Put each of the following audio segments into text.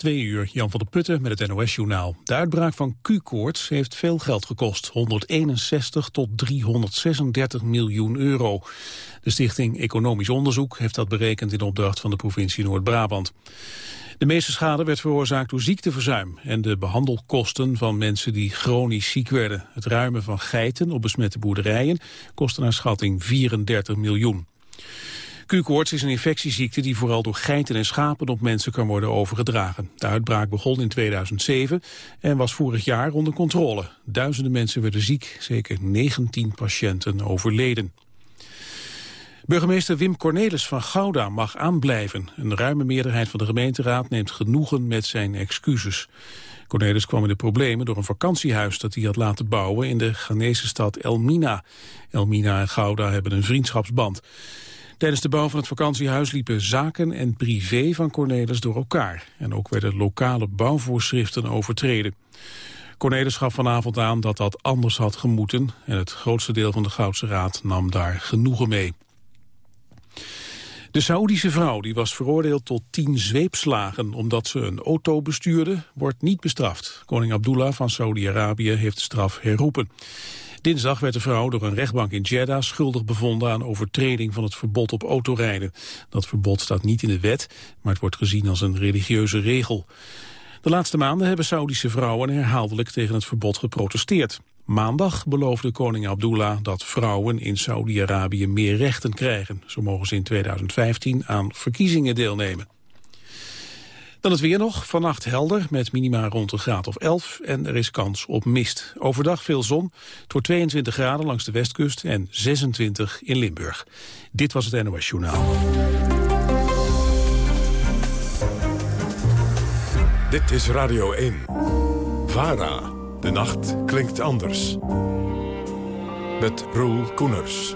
Twee uur, Jan van der Putten met het NOS-journaal. De uitbraak van Q-koorts heeft veel geld gekost. 161 tot 336 miljoen euro. De Stichting Economisch Onderzoek heeft dat berekend in opdracht van de provincie Noord-Brabant. De meeste schade werd veroorzaakt door ziekteverzuim en de behandelkosten van mensen die chronisch ziek werden. Het ruimen van geiten op besmette boerderijen kostte naar schatting 34 miljoen. Q-koorts is een infectieziekte die vooral door geiten en schapen op mensen kan worden overgedragen. De uitbraak begon in 2007 en was vorig jaar onder controle. Duizenden mensen werden ziek, zeker 19 patiënten overleden. Burgemeester Wim Cornelis van Gouda mag aanblijven. Een ruime meerderheid van de gemeenteraad neemt genoegen met zijn excuses. Cornelis kwam in de problemen door een vakantiehuis dat hij had laten bouwen in de Ghanese stad Elmina. Elmina en Gouda hebben een vriendschapsband. Tijdens de bouw van het vakantiehuis liepen zaken en privé van Cornelis door elkaar. En ook werden lokale bouwvoorschriften overtreden. Cornelis gaf vanavond aan dat dat anders had gemoeten... en het grootste deel van de Goudse Raad nam daar genoegen mee. De Saoedische vrouw, die was veroordeeld tot tien zweepslagen omdat ze een auto bestuurde, wordt niet bestraft. Koning Abdullah van Saudi-Arabië heeft de straf herroepen. Dinsdag werd de vrouw door een rechtbank in Jeddah schuldig bevonden aan overtreding van het verbod op autorijden. Dat verbod staat niet in de wet, maar het wordt gezien als een religieuze regel. De laatste maanden hebben Saudische vrouwen herhaaldelijk tegen het verbod geprotesteerd. Maandag beloofde koning Abdullah dat vrouwen in Saudi-Arabië meer rechten krijgen. Zo mogen ze in 2015 aan verkiezingen deelnemen. Dan het weer nog. Vannacht helder met minima rond een graad of 11 en er is kans op mist. Overdag veel zon. Wordt 22 graden langs de westkust en 26 in Limburg. Dit was het NOS Journaal. Dit is Radio 1. VARA. De nacht klinkt anders. Met Roel Koeners.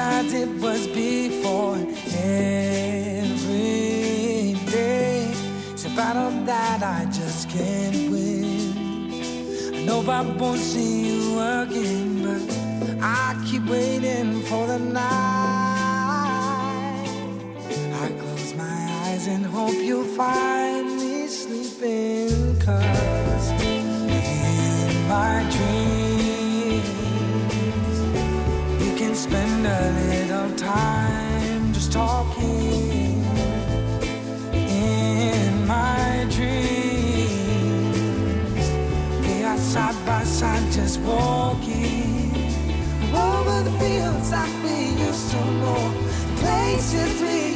It was before. Every day it's a battle that I just can't win. I know I won't see you again, but I keep waiting for the night. I close my eyes and hope you'll find walking over the fields like we used to know, places we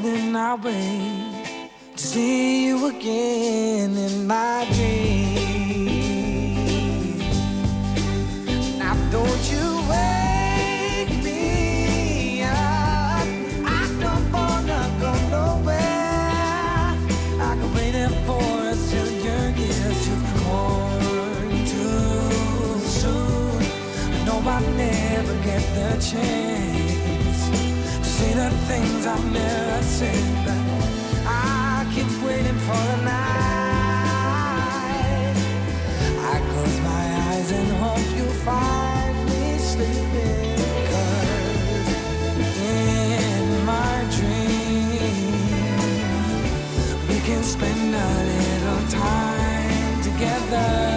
then I wait to see you again in my dreams. Now don't you wake me up. I don't wanna go nowhere. I can wait for us till your years you've gone too soon. I know I'll never get the chance the things I've never said, but I keep waiting for the night. I close my eyes and hope you find me sleeping. Cause in my dreams, we can spend a little time together.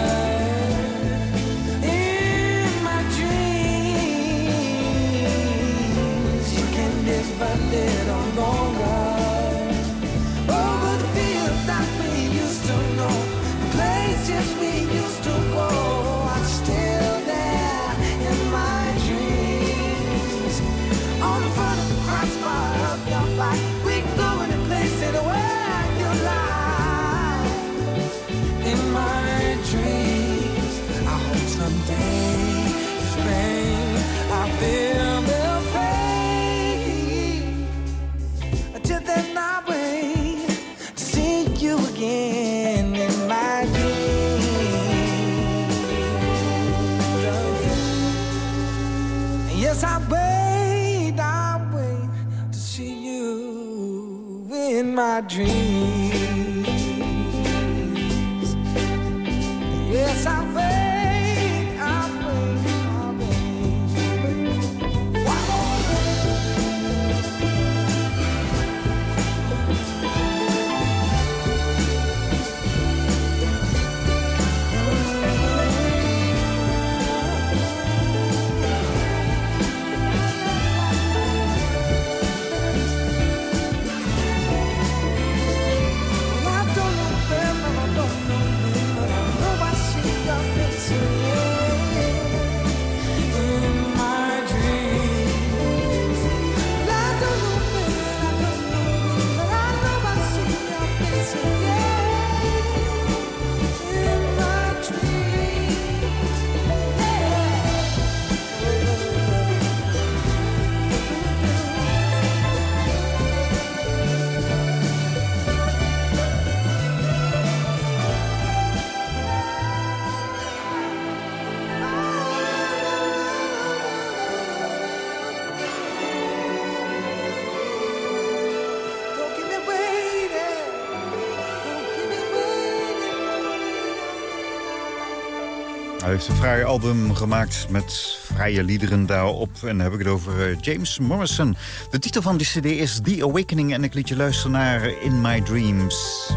Heeft een fraai album gemaakt met vrije liederen daarop. En dan heb ik het over eh, James Morrison. De titel van die cd is The Awakening en ik liet je luisteren naar In My Dreams.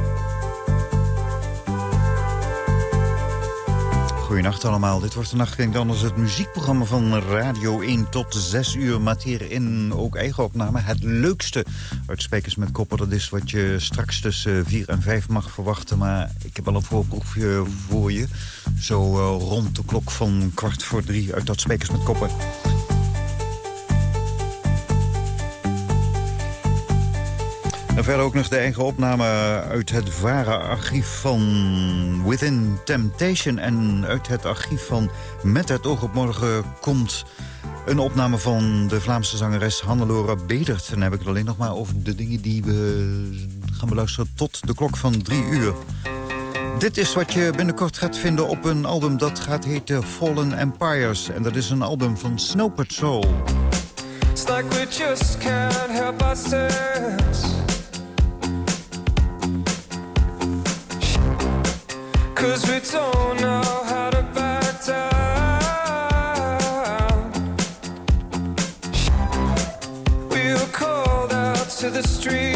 Goedenacht allemaal. Dit wordt de Nacht Anders, het muziekprogramma van Radio 1 tot 6 uur. Met hierin ook eigen opname. Het leukste uit Spekers met Koppen. Dat is wat je straks tussen 4 en 5 mag verwachten. Maar ik heb al een voorproefje voor je. Zo uh, rond de klok van kwart voor drie uit dat Spekers met Koppen. En verder ook nog de eigen opname uit het VARA-archief van Within Temptation. En uit het archief van Met het oog op morgen komt een opname van de Vlaamse zangeres Hannelore Bedert. Dan heb ik het alleen nog maar over de dingen die we gaan beluisteren tot de klok van drie uur. Dit is wat je binnenkort gaat vinden op een album dat gaat heten Fallen Empires. En dat is een album van Snow Patrol. It's like we just can't help ourselves. Cause we don't know how to back down. We were called out to the streets.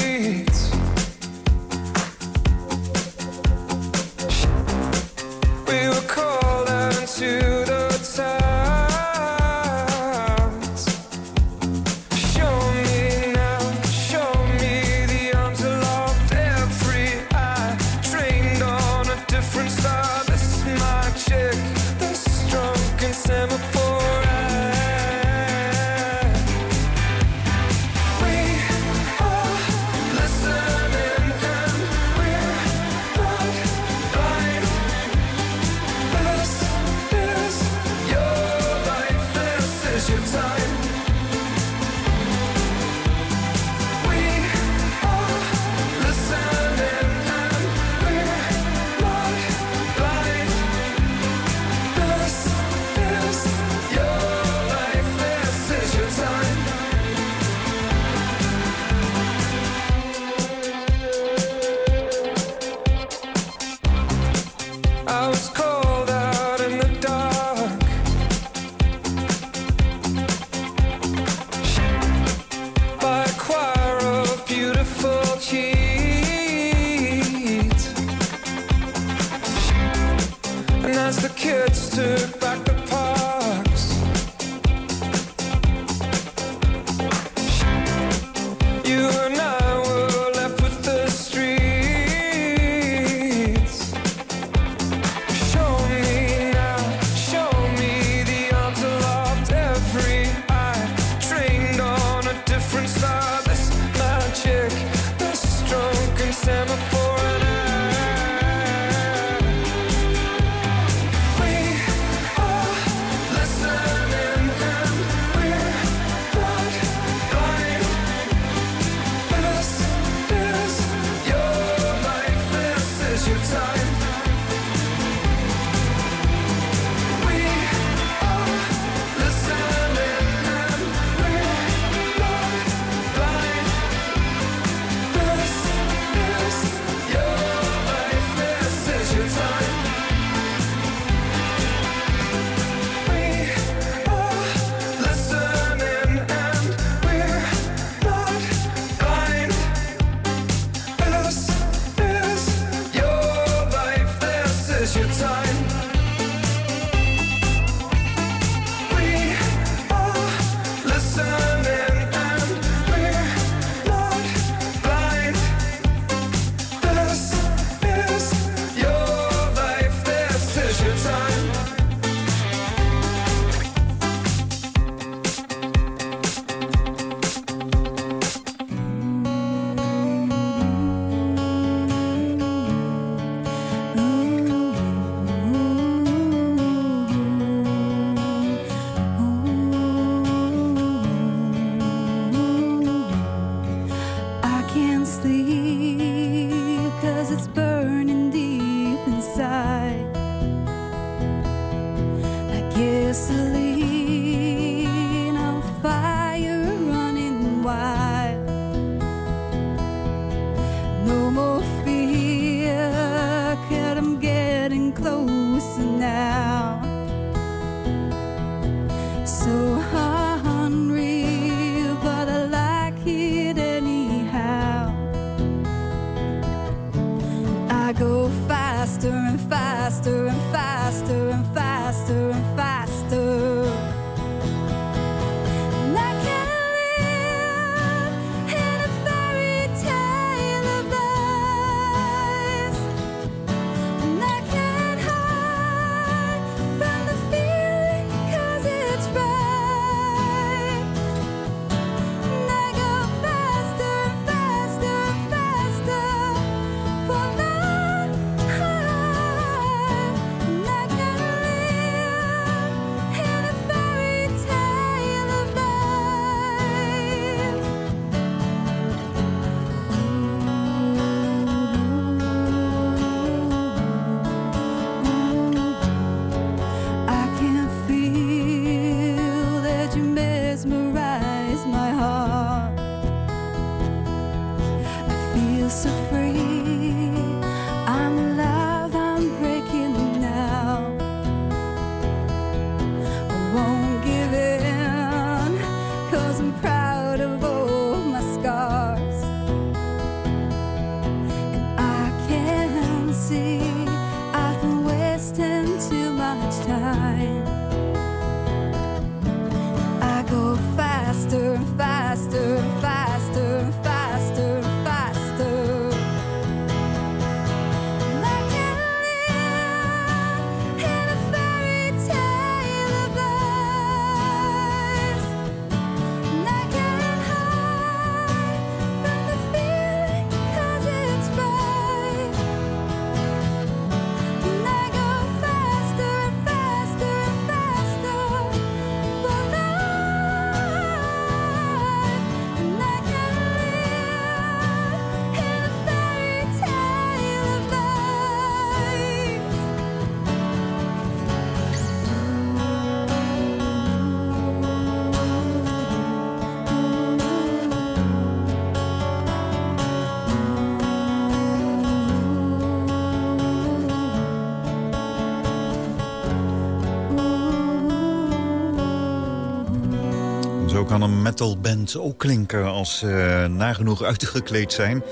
Metalband ook klinken als ze nagenoeg uitgekleed zijn.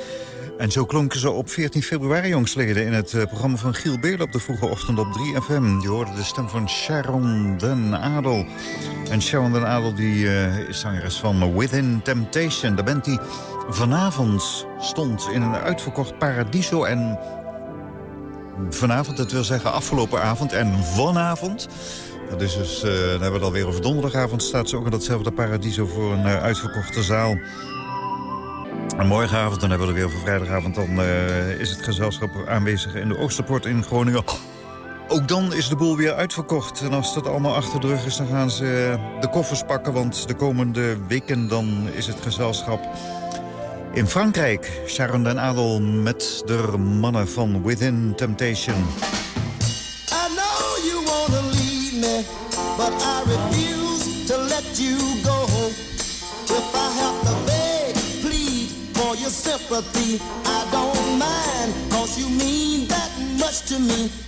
En zo klonken ze op 14 februari jongstleden in het eh, programma van Giel Beerle op de vroege ochtend op 3FM. Je hoorde de stem van Sharon den Adel. En Sharon den Adel die, eh, is zangeres van Within Temptation. De band die vanavond stond in een uitverkocht Paradiso en vanavond, dat wil zeggen afgelopen avond en vanavond. Dat is dus, eh, dan hebben we het alweer over donderdagavond. Staat ze ook in datzelfde Paradiso voor een eh, uitverkochte zaal. En morgenavond, dan hebben we er weer voor vrijdagavond... dan eh, is het gezelschap aanwezig in de Oosterpoort in Groningen. Ook dan is de boel weer uitverkocht. En als dat allemaal achter de rug is, dan gaan ze de koffers pakken. Want de komende weken dan is het gezelschap in Frankrijk. Sharon den Adel met de mannen van Within Temptation. But I refuse to let you go. If I have to beg, plead for your sympathy, I don't mind, cause you mean that much to me.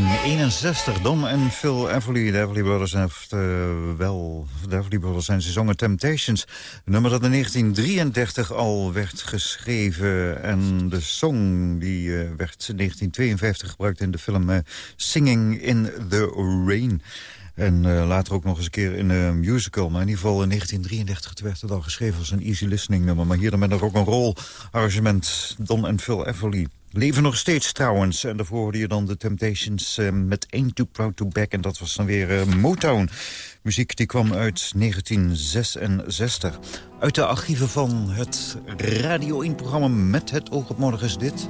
1961, Don en Phil Everly. De Everly Brothers heeft uh, wel... De Everly Brothers zijn ze zongen Temptations. Een nummer dat in 1933 al werd geschreven. En de song die uh, werd in 1952 gebruikt in de film uh, Singing in the Rain. En later ook nog eens een keer in een musical. Maar in ieder geval in 1933 werd het al geschreven als een easy listening nummer. Maar hier dan met ook een rol arrangement Don en Phil Everly. Leven nog steeds trouwens. En daarvoor hoorde je dan de Temptations uh, met Ain't Too Proud To Back. En dat was dan weer uh, Motown. Muziek die kwam uit 1966. Uit de archieven van het Radio 1-programma Met het oog op morgen is dit.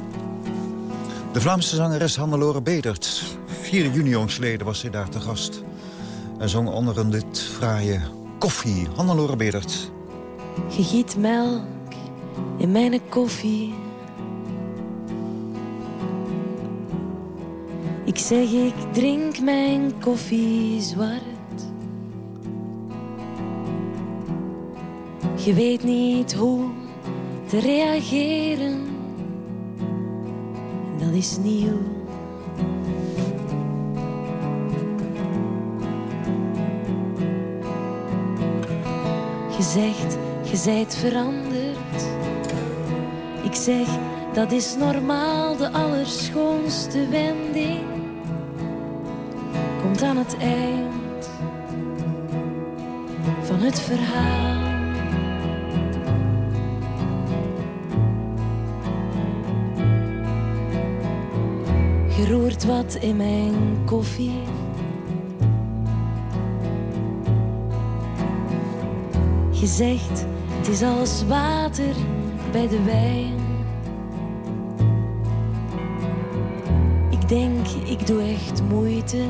De Vlaamse zangeres Hannelore Bedert. 4 juni jongsleden was zij daar te gast. En zong onder een dit fraaie koffie. Hannelore Bedert. Je giet melk in mijn koffie. Ik zeg, ik drink mijn koffie zwart. Je weet niet hoe te reageren. En dat is nieuw. Je zegt, je zijt veranderd. Ik zeg, dat is normaal, de allerschoonste wending aan het eind van het verhaal. Je roert wat in mijn koffie. Je zegt, het is als water bij de wijn. Ik denk, ik doe echt moeite.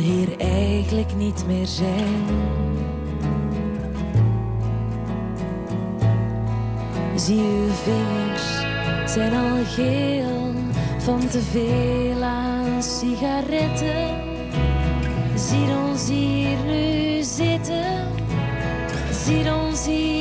Hier eigenlijk niet meer zijn. Zie uw vingers zijn al geel van te veel aan sigaretten. Zie ons hier nu zitten. Zie ons hier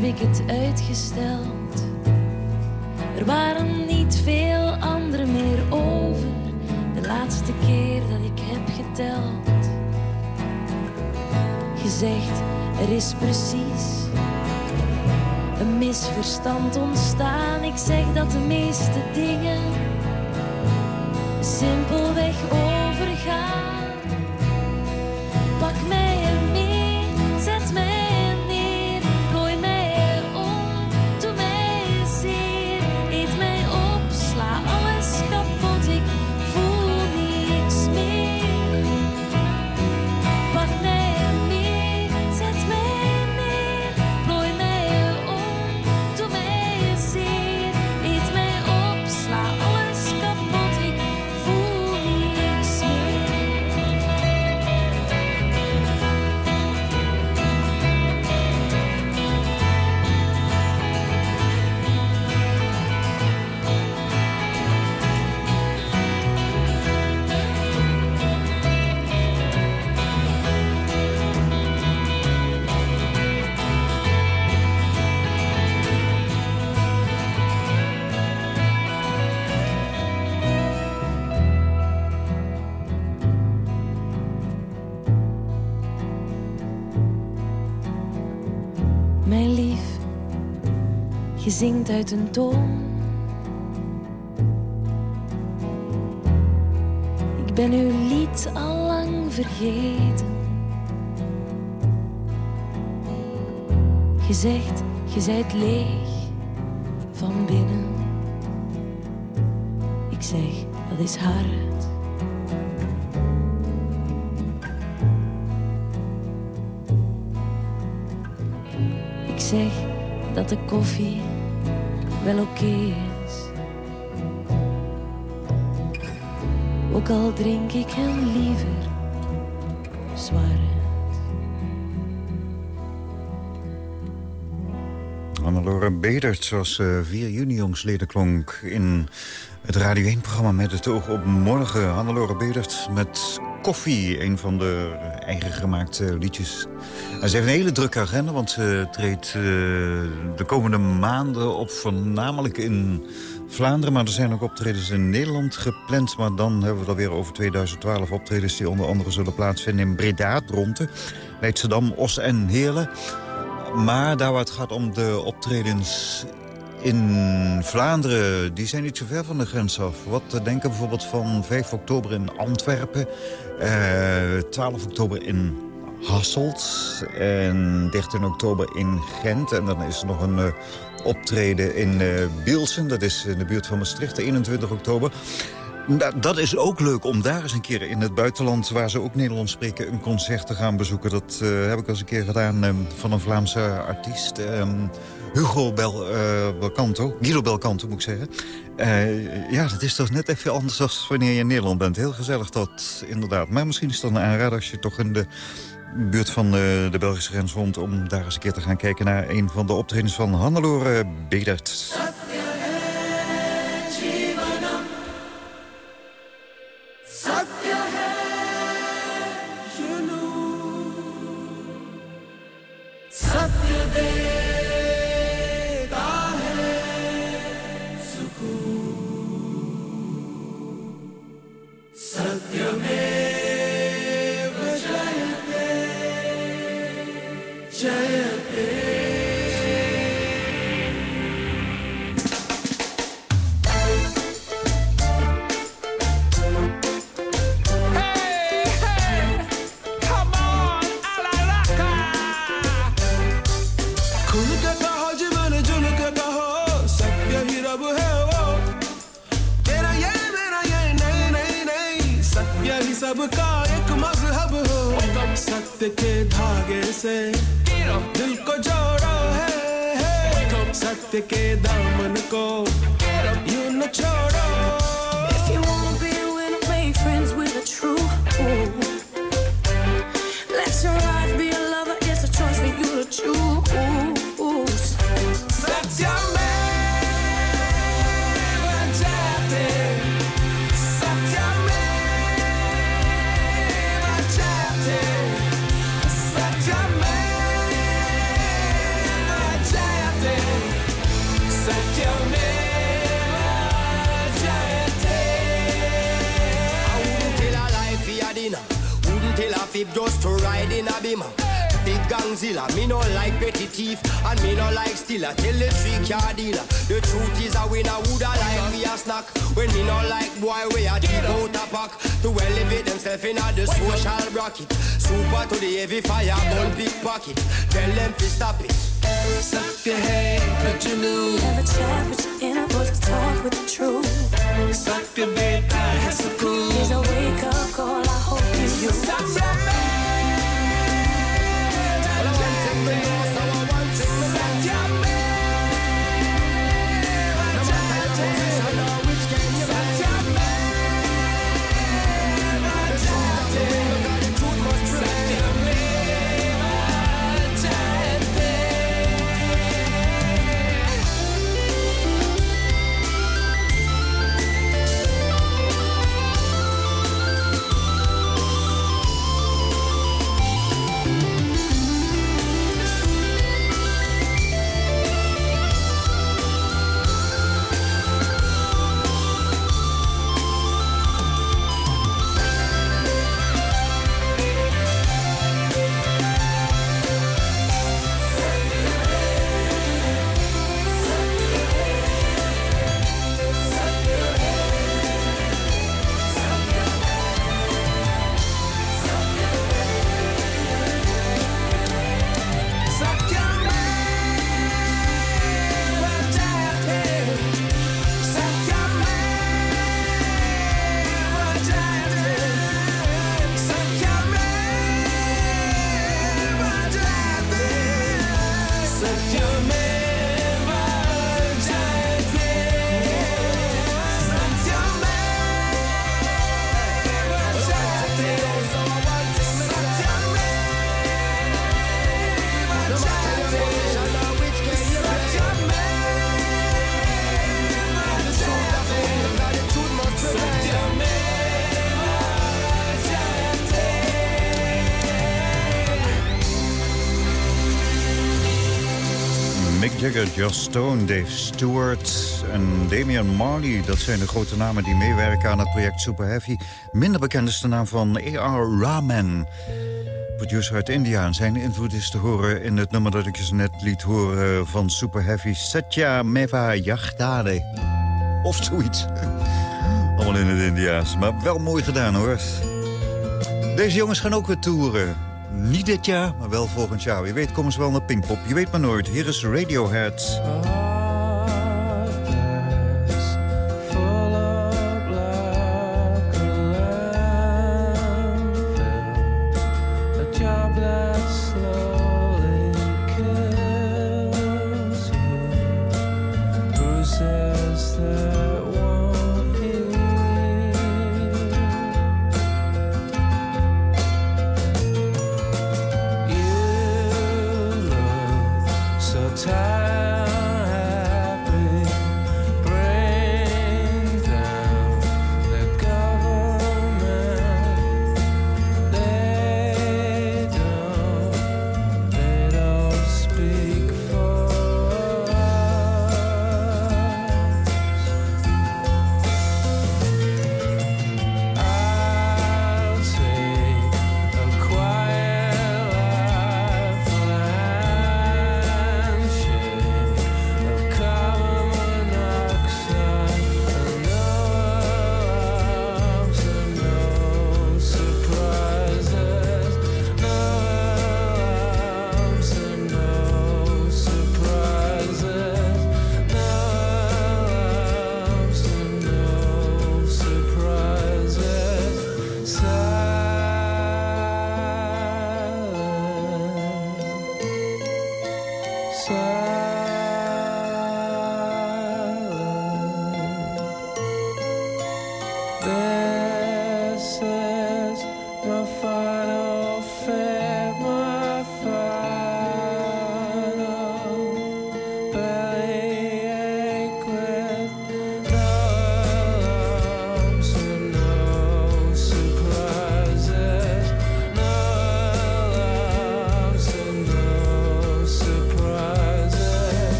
heb ik het uitgesteld. Er waren niet veel anderen meer over. De laatste keer dat ik heb geteld. Je zegt, er is precies een misverstand ontstaan. Ik zeg dat de meeste dingen simpelweg overgaan. Je zingt uit een toon. Ik ben uw lied al lang vergeten. Je zegt, je zijt leeg, van binnen. Ik zeg, dat is hard. Ik zeg dat de koffie wel oké is. Ook al drink ik hem liever zwaar. Hannelore Bedert, zoals eh 4 juni jongsleden klonk in het Radio 1-programma Met het oog op morgen. Hannelore Bedert met Koffie, een van de eigen gemaakte liedjes. Ze heeft een hele drukke agenda, want ze treedt eh, de komende maanden op... voornamelijk in Vlaanderen, maar er zijn ook optredens in Nederland gepland. Maar dan hebben we het alweer over 2012 optredens... die onder andere zullen plaatsvinden in Breda, Dronten, Leidschendam, Os en Heerlen. Maar daar waar het gaat om de optredens in Vlaanderen... die zijn niet zo ver van de grens af. Wat te denken bijvoorbeeld van 5 oktober in Antwerpen... eh 12 oktober in Hasselt en 13 oktober in Gent. En dan is er nog een eh, optreden in eh Bielsen, dat is in de buurt van Maastricht, 21 oktober. Nou, dat is ook leuk om daar eens een keer in het buitenland... waar ze ook Nederlands spreken, een concert te gaan bezoeken. Dat eh, heb ik al eens een keer gedaan van een Vlaamse artiest. eh, Hugo Bel, eh, Belcanto, Guido Belcanto moet ik zeggen. Eh, ja, dat is toch net even anders dan wanneer je in Nederland bent. Heel gezellig dat, inderdaad. Maar misschien is het dan een aanrader als je toch in de buurt van de, de Belgische grens woont... om daar eens een keer te gaan kijken naar een van de optredens van Hannelore Bedert. के धागे से दिल को जोड़ा है, है सत्य के दामन को यू न छोड़ो If you wanna be a friends with a true fool. sleep just to ride in a beamer. Big gangzilla, me no like petty thief, and me no like stealer. Tell the trick car dealer. The truth is, I win a woulda like me a snack. When me no like boy, we a deep out a pack to elevate themselves in a the social bracket. Super to the heavy fire, big pocket. Tell them to stop it. Stop your head, put your new. Never chat with your inner voice, talk with true. Stop the bed, I have some food. Here's a wake up call, I hope you. Stop. your man. Joss Stone, Dave Stewart en Damian Marley. Dat zijn de grote namen die meewerken aan het project Super Heavy. Minder bekend is de naam van A.R. Rahman. Producer uit India. En zijn invloed is te horen in het nummer dat ik je net liet horen van Super Heavy. Satya Meva Yagdade. Of zoiets. Allemaal in het Indiaas. Maar wel mooi gedaan hoor. Deze jongens gaan ook weer toeren. Niet dit jaar, maar wel volgend jaar. Wie weet komen ze wel naar Pinkpop. Je weet maar nooit. Hier is Radiohead.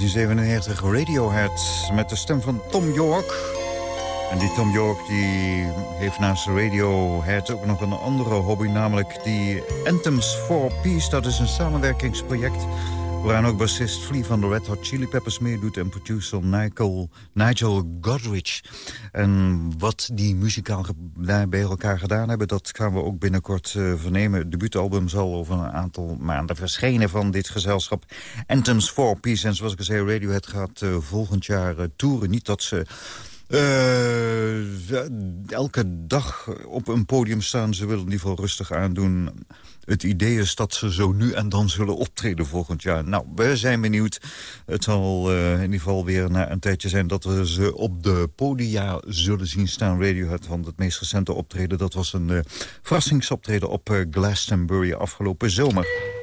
1997 Radiohead met de stem van Tom York. En die Tom York die heeft naast Radiohead ook nog een andere hobby... namelijk die Anthems for Peace. Dat is een samenwerkingsproject... Waaraan ook bassist Flea van de Red Hot Chili Peppers meedoet... en producer Nigel, Nigel Godrich. En wat die muzikaal bij elkaar gedaan hebben... dat gaan we ook binnenkort eh, vernemen. Het debuutalbum zal over een aantal maanden verschenen van dit gezelschap. Anthems for Peace. En zoals ik al zei, Radiohead gaat eh, volgend jaar uh, toeren. Niet dat ze... elke dag op een podium staan. Ze willen in ieder geval rustig aandoen het idee is dat ze zo nu en dan zullen optreden volgend jaar. Nou, we zijn benieuwd. Het zal eh, in ieder geval weer na een tijdje zijn... dat we ze op de podia zullen zien staan. Radiohead, van het meest recente optreden... dat was een uh, verrassingsoptreden op eh, Glastonbury afgelopen zomer.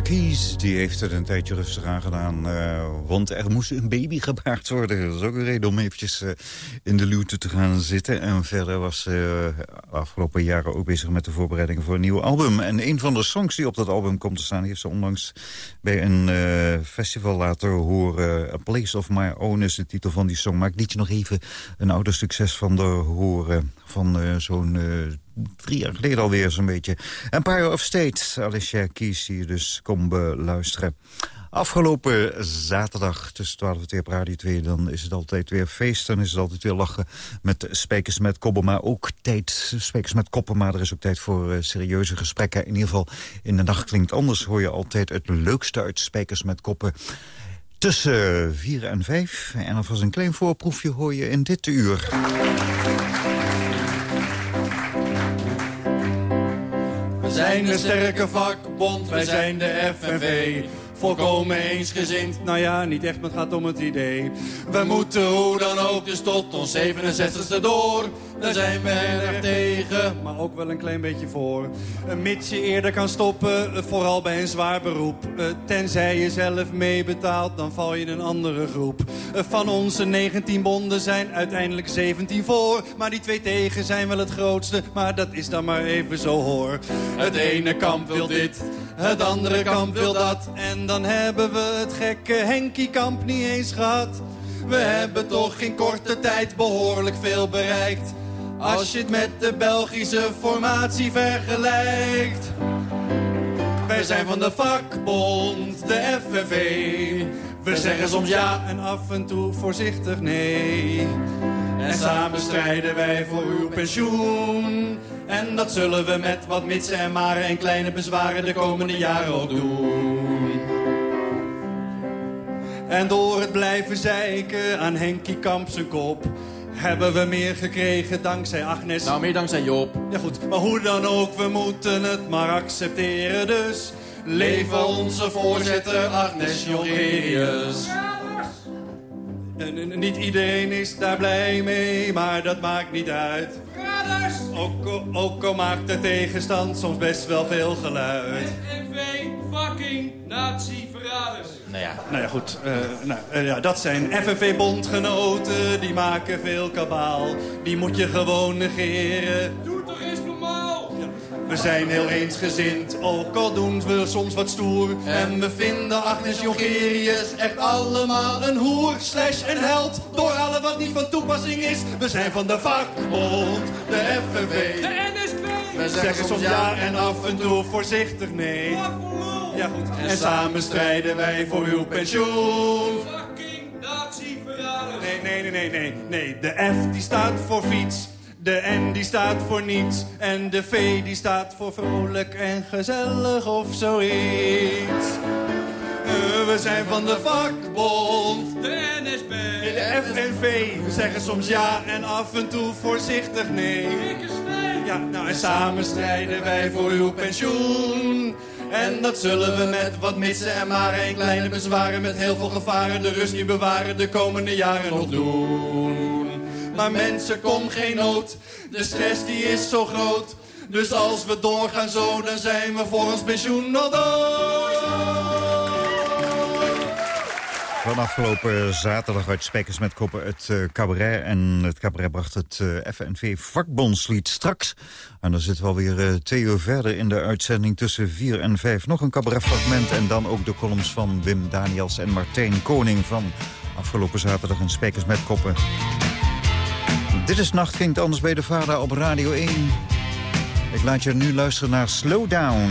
Keys die heeft het een tijdje rustig aangedaan. eh want er moest een baby gebaard worden. Dat is ook een reden om eventjes eh, in de luwte te gaan zitten. En verder was ze de afgelopen jaren ook bezig met de voorbereidingen voor een nieuw album. En een van de songs die op dat album komt te staan... heeft ze onlangs bij een eh, festival laten horen. A Place of My Own is de titel van die song. Maar ik liet je nog even een ouder succes van de horen. Van eh, zo'n... eh, drie jaar geleden alweer zo'n beetje. Empire of State, Alicia Keys, die je dus kon beluisteren. Afgelopen zaterdag tussen 12 en 2 op Radio 2... dan is het altijd weer feest, dan is het altijd weer lachen... met Spijkers met Koppen, maar ook tijd... Spijkers met Koppen, maar er is ook tijd voor eh, serieuze gesprekken. In ieder geval, in de nacht klinkt anders... hoor je altijd het leukste uit Spijkers met Koppen... Tussen 4 en 5. En alvast een klein voorproefje hoor je in dit uur. Zijn een sterke vakbond, wij zijn de FNV. Volkomen eensgezind, nou ja, niet echt, maar het gaat om het idee. We moeten hoe dan ook dus tot ons 67ste door. Daar zijn we erg tegen, maar ook wel een klein beetje voor. Mits je eerder kan stoppen, vooral bij een zwaar beroep. Eh, Tenzij je zelf meebetaalt, dan val je in een andere groep. Eh, Van onze 19 bonden zijn uiteindelijk 17 voor. Maar die twee tegen zijn wel het grootste, maar dat is dan maar even zo hoor. Het ene kamp wil dit, het andere kamp wil dat. En dan hebben we het gekke Henkie-kamp niet eens gehad. We hebben toch in korte tijd behoorlijk veel bereikt. Als je het met de Belgische formatie vergelijkt. Wij zijn van de vakbond, de FNV. We zeggen soms ja en af en toe voorzichtig nee. En samen strijden wij voor uw pensioen. En dat zullen we met wat mitsen en maren en kleine bezwaren de komende jaren ook doen. En door het blijven zeiken aan Henkie Kamp zijn kop... hebben we meer gekregen dankzij Agnes. Nou, meer dankzij Job. Ja goed, maar hoe dan ook, we moeten het maar accepteren dus. Leven onze voorzitter Agnes Jongerius. En, en niet iedereen is daar blij mee, maar dat maakt niet uit. Ook, al- ook al maakt de tegenstand soms best wel veel geluid. FNV fucking nazi-verraders. Nou ja, Nou ja, goed. eh, nou, eh, ja, dat zijn FNV-bondgenoten, die maken veel kabaal. Die moet je gewoon negeren. Doe. We zijn heel eensgezind, ook al doen we soms wat stoer. En we vinden Agnes Jongerius echt allemaal een hoer. Slash een held, door alle wat niet van toepassing is. We zijn van de vakbond, de FNV. De NSB. We zeggen soms ja en af en toe voorzichtig nee. Ja goed, en samen strijden wij voor uw pensioen. Fucking nazi-verraders. Nee, nee, nee, nee, nee, nee. De F die staat voor fiets. De N die staat voor niets. En de V die staat voor vrolijk en gezellig of zoiets. Eh, we zijn van de vakbond. De NSB. De FNV. We zeggen soms ja en af en toe voorzichtig nee. Ja, nou en samen strijden wij voor uw pensioen. En dat zullen we met wat missen en maar en kleine bezwaren... met heel veel gevaren de rust niet bewaren de komende jaren nog doen. Maar mensen, kom geen nood. De stress die is zo groot. Dus als we doorgaan zo, dan zijn we voor ons pensioen al dood. Van afgelopen zaterdag uit Spijkers met Koppen het eh, cabaret. En het cabaret bracht het eh, FNV vakbondslied straks. En dan zitten we alweer eh, twee uur verder in de uitzending tussen vier en vijf. Nog een cabaretfragment en dan ook de columns van Wim Daniels en Martijn Koning... van afgelopen zaterdag in Spijkers met Koppen. Dit is Nacht het anders bij de vader op Radio 1. Ik laat je nu luisteren naar Slow Down.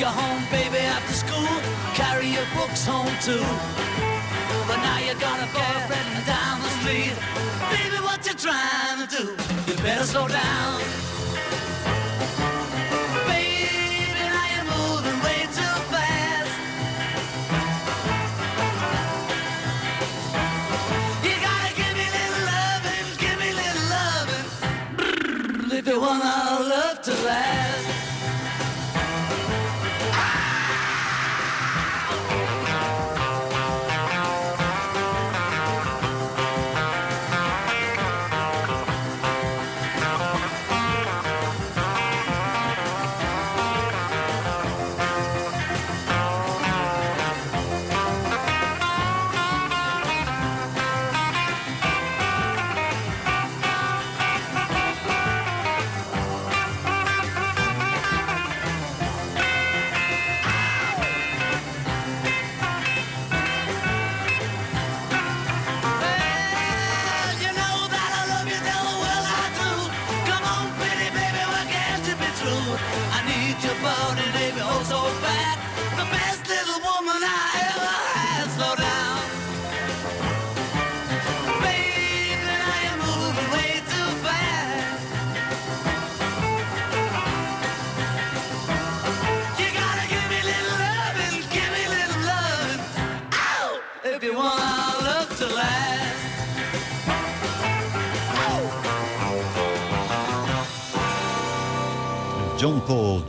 You home, baby, after school. Carry your books home too. But now you got a boyfriend down the street. Baby, what you trying to do? You better slow down. Baby, now you're moving way too fast. You gotta give me little loving, give me little loving. If you want our love to last.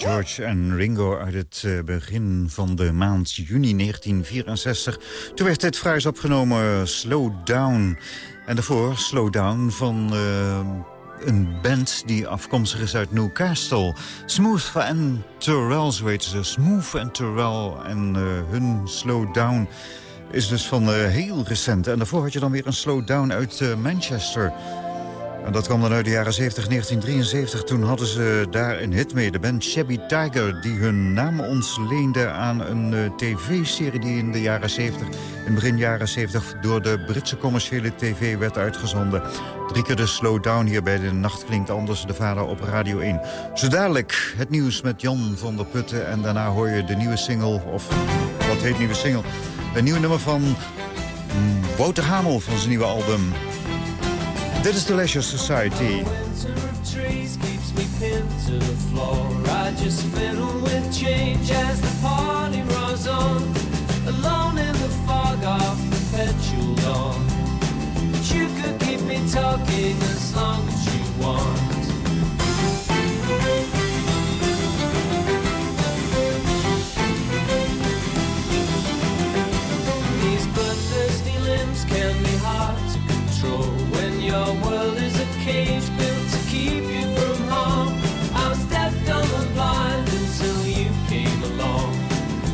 George en Ringo uit het eh, begin van de maand juni 1964. Toen werd dit fruis opgenomen, Slow Down. En daarvoor Slow Down van eh, een band die afkomstig is uit Newcastle. Smooth en Terrell, zo weten ze. Smooth en Terrell en eh, hun Slow Down is dus van eh, heel recent. En daarvoor had je dan weer een Slow Down uit eh, Manchester... En dat kwam dan uit de jaren 70, 1973. Toen hadden ze daar een hit mee. De band Shabby Tiger, die hun naam ons leende aan een eh, tv-serie... die in de jaren 70, in begin jaren 70... door de Britse commerciële tv werd uitgezonden. Drie keer de Slow Down hier bij de Nacht Klinkt Anders, de vader op Radio 1. Zo dadelijk het nieuws met Jan van der Putten. En daarna hoor je de nieuwe single, of wat heet nieuwe single? Een nieuw nummer van mm, Wouter Hamel van zijn nieuwe album... Dit is The Leisure Society. You could keep me talking as long as you want. Your world is a cage built to keep you from harm. I was deaf, dumb, and blind until you came along.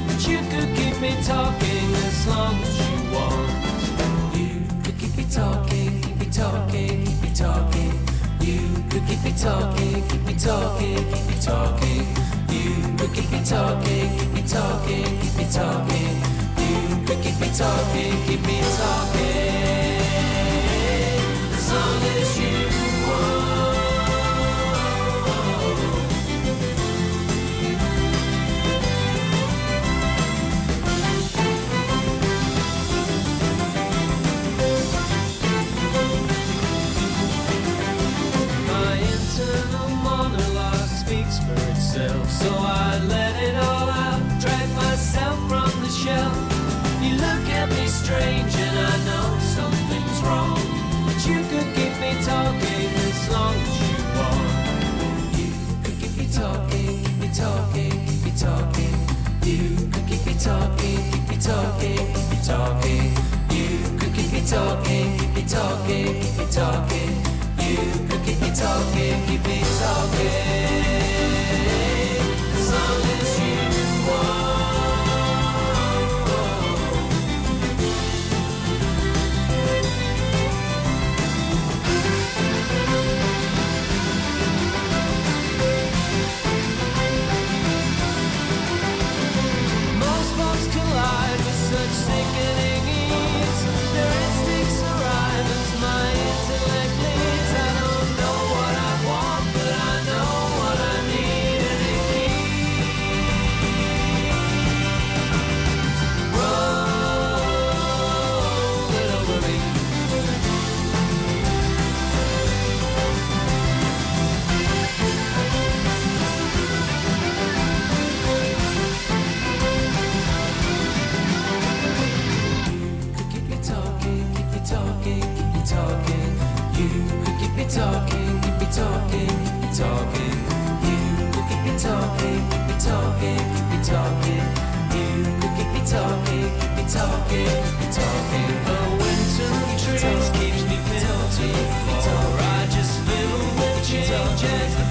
But you could keep me talking as long as you want. You could keep me talking, keep me talking, keep me talking. You could keep me talking, keep me talking, keep me talking. You could keep me talking, keep me talking, keep me talking. You could keep me talking, keep me talking. So I let it all out, drag myself from the. You look at me strange, and I know me talking, keep me talking, keep me talking. You could keep me talking, keep me talking. talking, keep talking. You could keep me talking, keep me talking, keep me talking. You could keep me talking, keep me talking, keep me talking. The winter trace keeps me penalty. I just fiddle with changes.